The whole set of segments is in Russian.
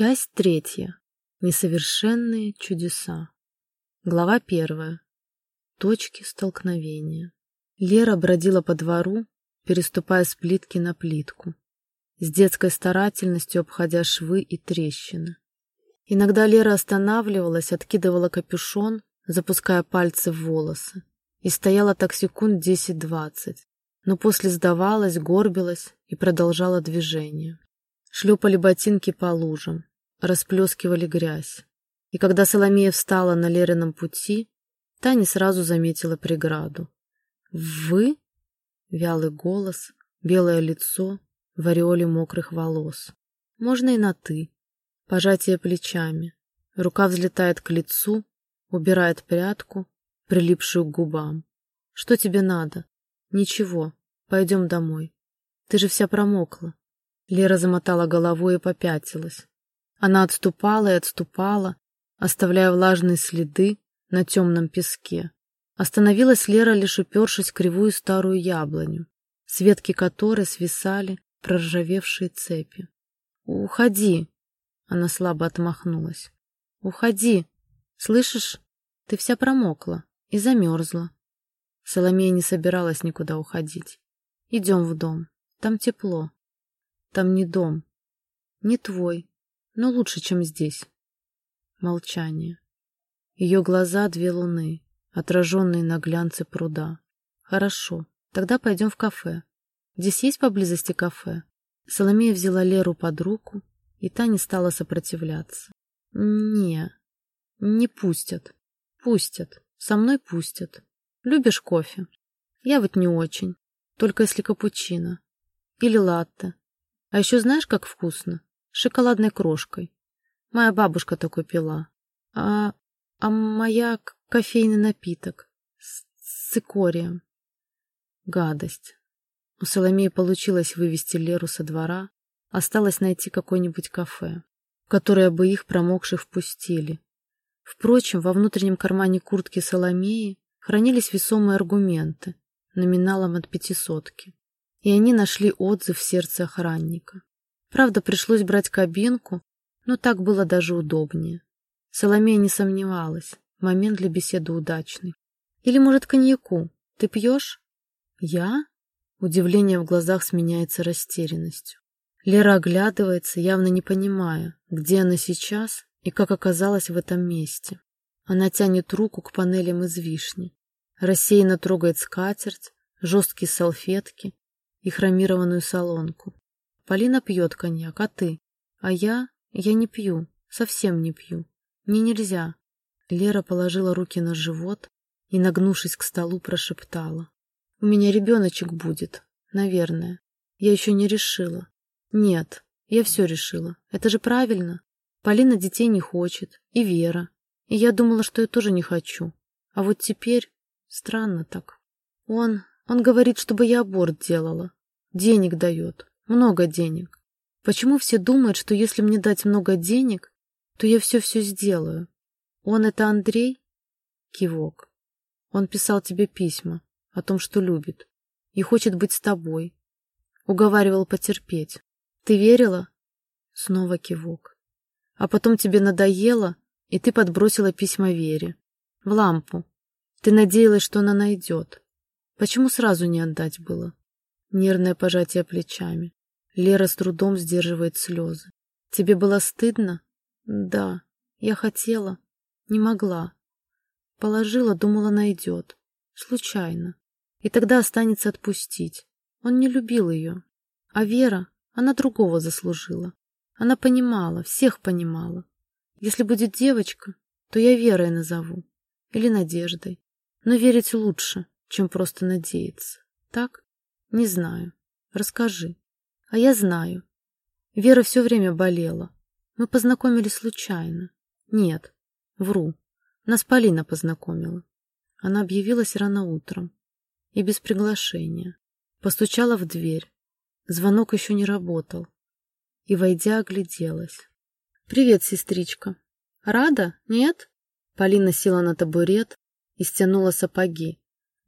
Часть третья. Несовершенные чудеса. Глава первая. Точки столкновения. Лера бродила по двору, переступая с плитки на плитку, с детской старательностью обходя швы и трещины. Иногда Лера останавливалась, откидывала капюшон, запуская пальцы в волосы, и стояла так секунд десять-двадцать, но после сдавалась, горбилась и продолжала движение. Шлепали ботинки по лужам, расплескивали грязь. И когда Соломея встала на Лерином пути, та не сразу заметила преграду. «Вы?» — вялый голос, белое лицо в ореоле мокрых волос. Можно и на «ты». Пожатие плечами. Рука взлетает к лицу, убирает прядку, прилипшую к губам. «Что тебе надо?» «Ничего, пойдем домой. Ты же вся промокла». Лера замотала головой и попятилась. Она отступала и отступала, оставляя влажные следы на темном песке. Остановилась Лера, лишь упершись в кривую старую яблоню, с ветки которой свисали проржавевшие цепи. «Уходи!» — она слабо отмахнулась. «Уходи! Слышишь, ты вся промокла и замерзла». Соломея не собиралась никуда уходить. «Идем в дом, там тепло». Там не дом. Не твой, но лучше, чем здесь. Молчание. Ее глаза — две луны, отраженные на глянце пруда. Хорошо, тогда пойдем в кафе. Здесь есть поблизости кафе? Соломея взяла Леру под руку, и та не стала сопротивляться. Не, не пустят. Пустят. Со мной пустят. Любишь кофе? Я вот не очень. Только если капучино. Или латте. А еще знаешь, как вкусно? Шоколадной крошкой. Моя бабушка такой пила. А, а моя кофейный напиток с цикорием. Гадость. У Соломеи получилось вывести Леру со двора. Осталось найти какое-нибудь кафе, в которое бы их промокших впустили. Впрочем, во внутреннем кармане куртки Соломеи хранились весомые аргументы, номиналом от пятисотки и они нашли отзыв в сердце охранника. Правда, пришлось брать кабинку, но так было даже удобнее. Соломея не сомневалась, момент для беседы удачный. Или, может, коньяку? Ты пьешь? Я? Удивление в глазах сменяется растерянностью. Лера оглядывается, явно не понимая, где она сейчас и как оказалась в этом месте. Она тянет руку к панелям из вишни, рассеянно трогает скатерть, жесткие салфетки, и хромированную солонку. Полина пьет коньяк, а ты? А я? Я не пью, совсем не пью. Мне нельзя. Лера положила руки на живот и, нагнувшись к столу, прошептала. У меня ребеночек будет, наверное. Я еще не решила. Нет, я все решила. Это же правильно. Полина детей не хочет, и Вера. И я думала, что я тоже не хочу. А вот теперь странно так. Он, он говорит, чтобы я аборт делала. Денег дает. Много денег. Почему все думают, что если мне дать много денег, то я все-все сделаю? Он это Андрей? Кивок. Он писал тебе письма о том, что любит и хочет быть с тобой. Уговаривал потерпеть. Ты верила? Снова кивок. А потом тебе надоело, и ты подбросила письма Вере. В лампу. Ты надеялась, что она найдет. Почему сразу не отдать было? Нервное пожатие плечами. Лера с трудом сдерживает слезы. Тебе было стыдно? Да. Я хотела. Не могла. Положила, думала, найдет. Случайно. И тогда останется отпустить. Он не любил ее. А Вера, она другого заслужила. Она понимала, всех понимала. Если будет девочка, то я Верой назову. Или Надеждой. Но верить лучше, чем просто надеяться. Так? Не знаю. Расскажи. А я знаю. Вера все время болела. Мы познакомились случайно. Нет, вру. Нас Полина познакомила. Она объявилась рано утром. И без приглашения. Постучала в дверь. Звонок еще не работал. И, войдя, огляделась. «Привет, сестричка. Рада? Нет?» Полина села на табурет и стянула сапоги.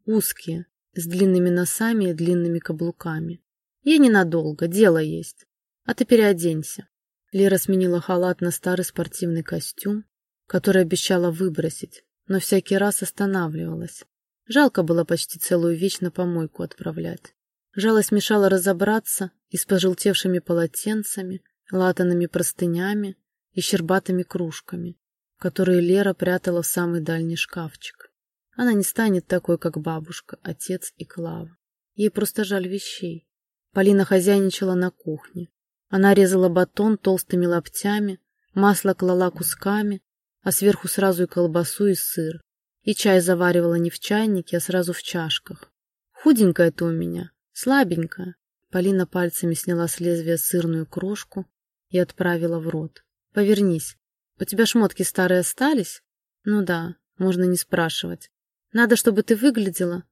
Узкие, с длинными носами и длинными каблуками. Я ненадолго, дело есть. А ты переоденься. Лера сменила халат на старый спортивный костюм, который обещала выбросить, но всякий раз останавливалась. Жалко было почти целую вещь на помойку отправлять. Жалость мешала разобраться и с пожелтевшими полотенцами, латанными простынями и щербатыми кружками, которые Лера прятала в самый дальний шкафчик. Она не станет такой, как бабушка, отец и Клава. Ей просто жаль вещей. Полина хозяйничала на кухне. Она резала батон толстыми локтями, масло клала кусками, а сверху сразу и колбасу, и сыр. И чай заваривала не в чайнике, а сразу в чашках. Худенькая ты у меня, слабенькая. Полина пальцами сняла с лезвия сырную крошку и отправила в рот. Повернись. У тебя шмотки старые остались? Ну да, можно не спрашивать. Надо, чтобы ты выглядела.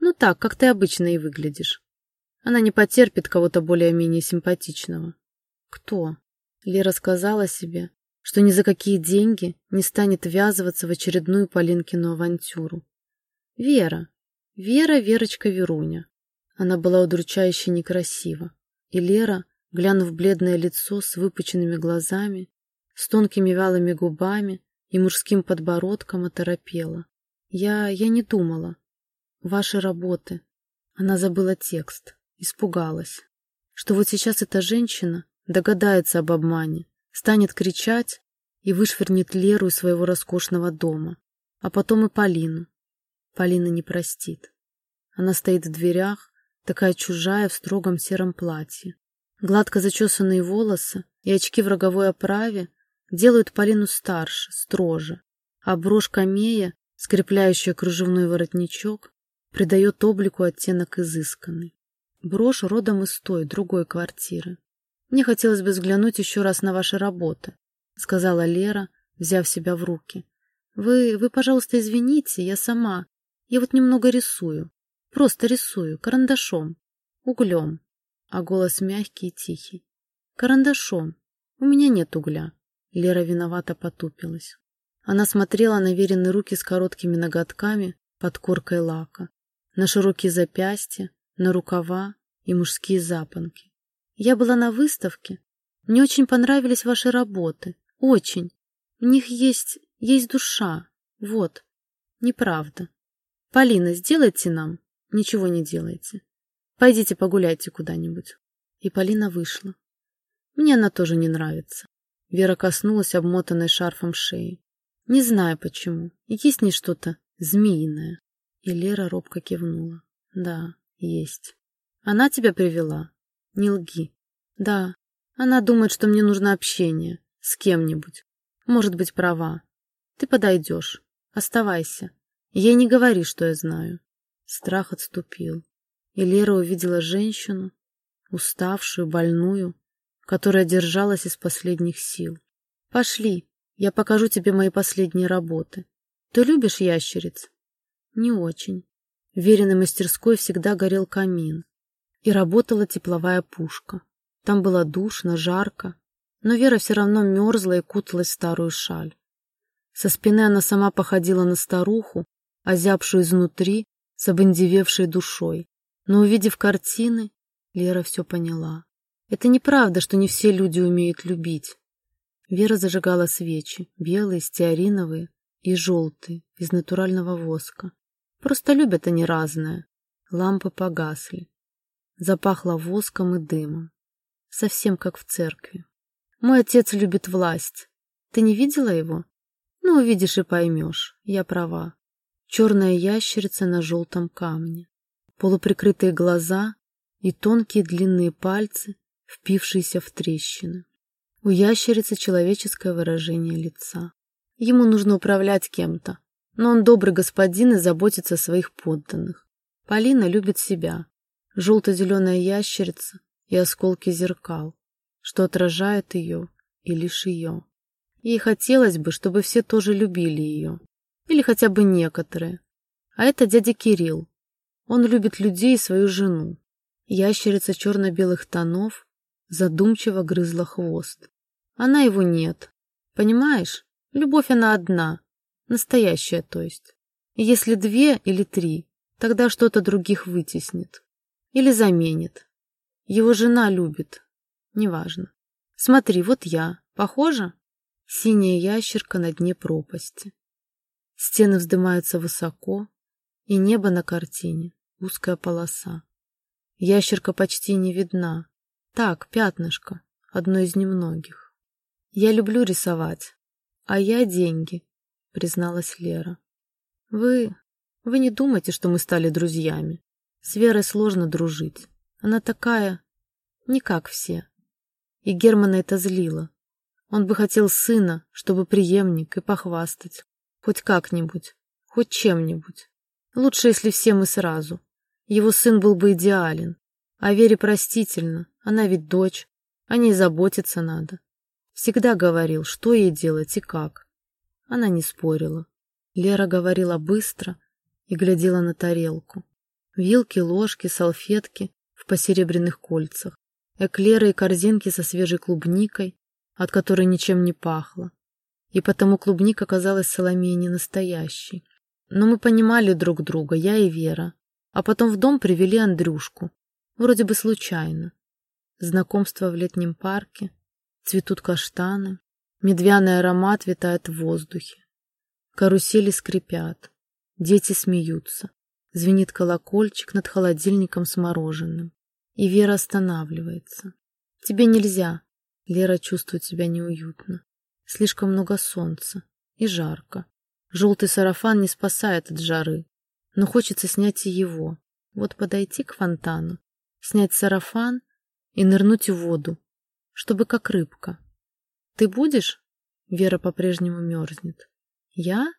Ну так, как ты обычно и выглядишь. Она не потерпит кого-то более-менее симпатичного. Кто? Лера сказала себе, что ни за какие деньги не станет ввязываться в очередную Полинкину авантюру. Вера. Вера Верочка Веруня. Она была удручающе некрасива. И Лера, глянув бледное лицо с выпученными глазами, с тонкими вялыми губами и мужским подбородком, оторопела. Я... я не думала. Ваши работы. Она забыла текст, испугалась, что вот сейчас эта женщина догадается об обмане, станет кричать и вышвырнет Леру из своего роскошного дома, а потом и Полину. Полина не простит. Она стоит в дверях, такая чужая в строгом сером платье. Гладко зачесанные волосы и очки в роговой оправе делают Полину старше, строже, а брошь камея, скрепляющая кружевной воротничок, придает облику оттенок изысканный. Брошь родом из той, другой квартиры. Мне хотелось бы взглянуть еще раз на ваши работы, сказала Лера, взяв себя в руки. Вы, вы, пожалуйста, извините, я сама. Я вот немного рисую. Просто рисую, карандашом, углем. А голос мягкий и тихий. Карандашом. У меня нет угля. Лера виновато потупилась. Она смотрела на веренные руки с короткими ноготками под коркой лака, на широкие запястья, на рукава и мужские запонки. Я была на выставке. Мне очень понравились ваши работы. Очень. В них есть... есть душа. Вот. Неправда. Полина, сделайте нам. Ничего не делайте. Пойдите погуляйте куда-нибудь. И Полина вышла. Мне она тоже не нравится. Вера коснулась обмотанной шарфом шеи. Не знаю почему. Есть не что-то змеиное. И Лера робко кивнула. Да, есть. Она тебя привела? Не лги. Да, она думает, что мне нужно общение. С кем-нибудь. Может быть, права. Ты подойдешь. Оставайся. Ей не говори, что я знаю. Страх отступил. И Лера увидела женщину, уставшую, больную, которая держалась из последних сил. Пошли, я покажу тебе мои последние работы. Ты любишь ящериц? Не очень. В веренной мастерской всегда горел камин и работала тепловая пушка. Там было душно, жарко, но Вера все равно мерзла и куталась в старую шаль. Со спины она сама походила на старуху, озябшую изнутри, с обындевевшей душой. Но, увидев картины, Лера все поняла. Это неправда, что не все люди умеют любить. Вера зажигала свечи, белые, стеариновые и желтые, из натурального воска. Просто любят они разное. Лампы погасли. Запахло воском и дымом. Совсем как в церкви. Мой отец любит власть. Ты не видела его? Ну, увидишь и поймешь. Я права. Черная ящерица на желтом камне. Полуприкрытые глаза и тонкие длинные пальцы, впившиеся в трещины. У ящерицы человеческое выражение лица. Ему нужно управлять кем-то, но он добрый господин и заботится о своих подданных. Полина любит себя, желто-зеленая ящерица и осколки зеркал, что отражают ее и лишь ее. Ей хотелось бы, чтобы все тоже любили ее, или хотя бы некоторые. А это дядя Кирилл. Он любит людей и свою жену. Ящерица черно-белых тонов задумчиво грызла хвост. Она его нет. Понимаешь? Любовь она одна. Настоящая, то есть. Если две или три, тогда что-то других вытеснит. Или заменит. Его жена любит. Неважно. Смотри, вот я. Похоже? Синяя ящерка на дне пропасти. Стены вздымаются высоко, и небо на картине — узкая полоса. Ящерка почти не видна. Так, пятнышко, одно из немногих. Я люблю рисовать, а я деньги, призналась Лера. Вы... вы не думайте, что мы стали друзьями. С Верой сложно дружить. Она такая... не как все. И Германа это злило. Он бы хотел сына, чтобы преемник и похвастать. Хоть как-нибудь, хоть чем-нибудь. Лучше, если все мы сразу. Его сын был бы идеален. А Вере простительно, она ведь дочь, о ней заботиться надо. Всегда говорил, что ей делать и как. Она не спорила. Лера говорила быстро и глядела на тарелку. Вилки, ложки, салфетки в посеребряных кольцах, эклеры и корзинки со свежей клубникой, от которой ничем не пахло. И потому клубника казалась Соломее не настоящей. Но мы понимали друг друга, я и Вера. А потом в дом привели Андрюшку. Вроде бы случайно. Знакомство в летнем парке. Цветут каштаны. Медвяный аромат витает в воздухе. Карусели скрипят. Дети смеются. Звенит колокольчик над холодильником с мороженым. И Вера останавливается. Тебе нельзя. Лера чувствует себя неуютно. Слишком много солнца. И жарко. Желтый сарафан не спасает от жары, но хочется снять и его. Вот подойти к фонтану, снять сарафан и нырнуть в воду, чтобы как рыбка. Ты будешь? Вера по-прежнему мерзнет. Я?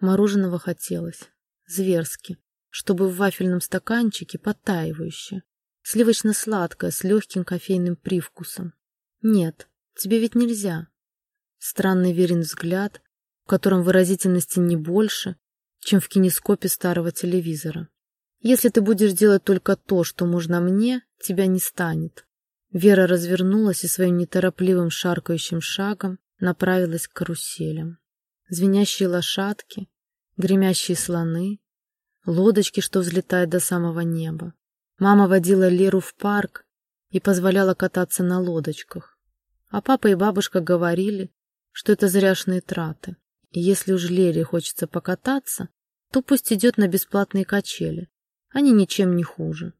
Мороженого хотелось. Зверски. Чтобы в вафельном стаканчике подтаивающее. Сливочно-сладкое, с легким кофейным привкусом. Нет, тебе ведь нельзя. Странный верен взгляд, в котором выразительности не больше, чем в кинескопе старого телевизора. Если ты будешь делать только то, что можно мне, тебя не станет. Вера развернулась и своим неторопливым шаркающим шагом направилась к каруселям. Звенящие лошадки, гремящие слоны, лодочки, что взлетают до самого неба. Мама водила Леру в парк и позволяла кататься на лодочках. А папа и бабушка говорили, что это зряшные траты. И если уж Лере хочется покататься, то пусть идет на бесплатные качели. Они ничем не хуже.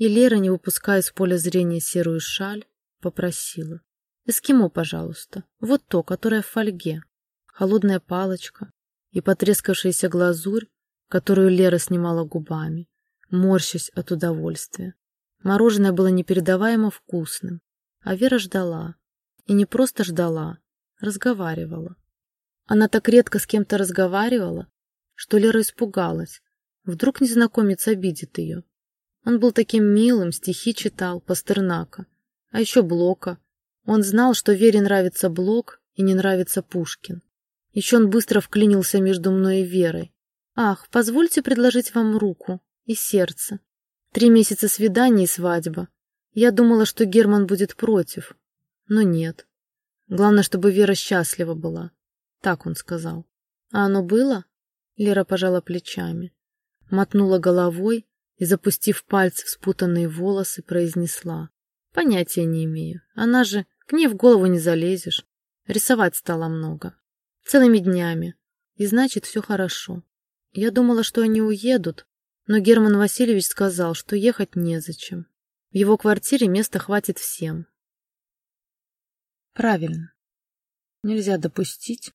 И Лера, не выпуская из поля зрения серую шаль, попросила. «Эскимо, пожалуйста. Вот то, которое в фольге. Холодная палочка и потрескавшаяся глазурь, которую Лера снимала губами, морщась от удовольствия. Мороженое было непередаваемо вкусным, а Вера ждала. И не просто ждала, разговаривала. Она так редко с кем-то разговаривала, что Лера испугалась. Вдруг незнакомец обидит ее. Он был таким милым, стихи читал, Пастернака. А еще Блока. Он знал, что Вере нравится Блок и не нравится Пушкин. Еще он быстро вклинился между мной и Верой. «Ах, позвольте предложить вам руку и сердце. Три месяца свиданий и свадьба. Я думала, что Герман будет против. Но нет. Главное, чтобы Вера счастлива была. Так он сказал. А оно было? Лера пожала плечами, мотнула головой и, запустив пальцы в спутанные волосы, произнесла. Понятия не имею. Она же, к ней в голову не залезешь. Рисовать стало много. Целыми днями. И значит, все хорошо. Я думала, что они уедут, но Герман Васильевич сказал, что ехать незачем. В его квартире места хватит всем. Правильно. Нельзя допустить,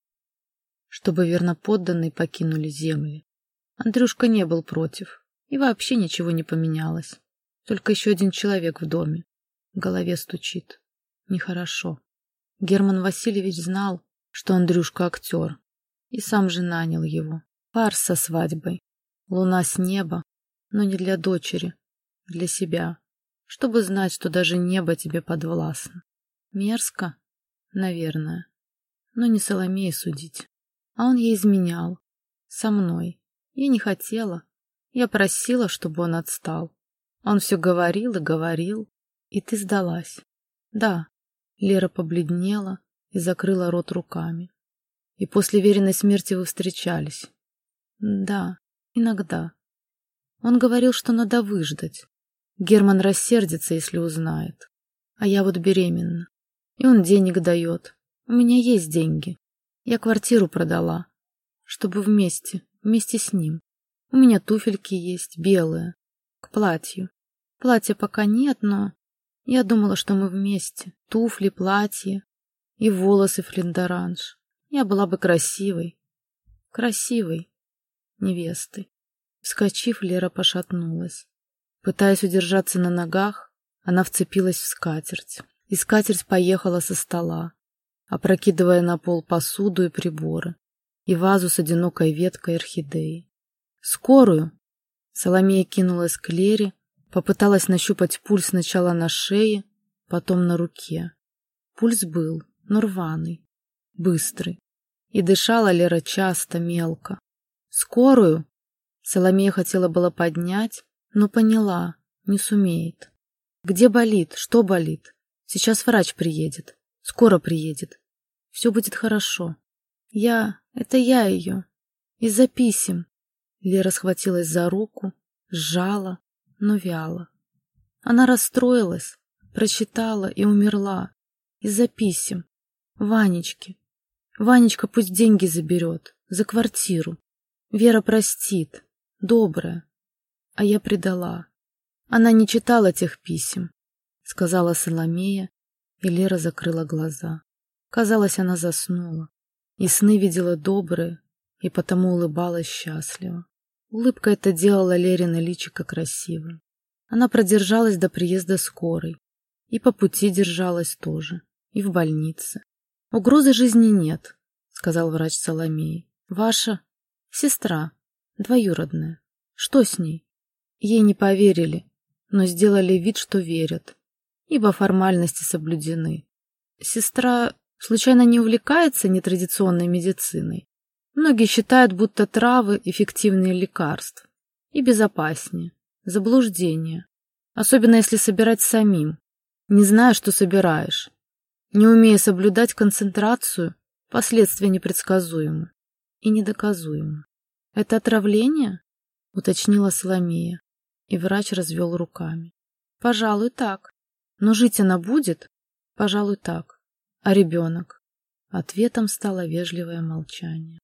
чтобы верноподданные покинули земли. Андрюшка не был против, и вообще ничего не поменялось. Только еще один человек в доме. В голове стучит. Нехорошо. Герман Васильевич знал, что Андрюшка актер, и сам же нанял его. Фарс со свадьбой. Луна с неба, но не для дочери, для себя, чтобы знать, что даже небо тебе подвластно. Мерзко? Наверное. Но не Соломея судить. А он ей изменял. Со мной. Я не хотела. Я просила, чтобы он отстал. Он все говорил и говорил. И ты сдалась. Да. Лера побледнела и закрыла рот руками. И после веренной смерти вы встречались. Да, иногда. Он говорил, что надо выждать. Герман рассердится, если узнает. А я вот беременна. И он денег дает. У меня есть деньги. Я квартиру продала, чтобы вместе, вместе с ним. У меня туфельки есть, белые, к платью. Платья пока нет, но я думала, что мы вместе. Туфли, платье и волосы флиндоранж. Я была бы красивой. Красивой невестой. Вскочив, Лера пошатнулась. Пытаясь удержаться на ногах, она вцепилась в скатерть. И скатерть поехала со стола, опрокидывая на пол посуду и приборы, и вазу с одинокой веткой орхидеи. «Скорую!» Соломея кинулась к Лере, попыталась нащупать пульс сначала на шее, потом на руке. Пульс был, но рваный, быстрый. И дышала Лера часто, мелко. «Скорую!» Соломея хотела было поднять, но поняла, не сумеет. «Где болит? Что болит? Сейчас врач приедет. Скоро приедет. Все будет хорошо. Я... Это я ее. Из-за писем. Лера схватилась за руку, сжала, но вяло. Она расстроилась, прочитала и умерла. Из-за писем. Ванечки. Ванечка пусть деньги заберет. За квартиру. Вера простит. Добрая. А я предала. Она не читала тех писем, сказала Соломея, и Лера закрыла глаза. Казалось, она заснула. И сны видела добрые, и потому улыбалась счастливо. Улыбка эта делала Лерина личико красивым. Она продержалась до приезда скорой. И по пути держалась тоже. И в больнице. Угрозы жизни нет, сказал врач Соломеи. Ваша сестра, двоюродная. Что с ней? Ей не поверили, но сделали вид, что верят, ибо формальности соблюдены. Сестра случайно не увлекается нетрадиционной медициной? Многие считают, будто травы – эффективные лекарства. И безопаснее. Заблуждение. Особенно если собирать самим, не зная, что собираешь. Не умея соблюдать концентрацию, последствия непредсказуемы и недоказуемы. «Это отравление?» — уточнила Соломея, и врач развел руками. «Пожалуй, так. Но жить она будет?» «Пожалуй, так. А ребенок?» Ответом стало вежливое молчание.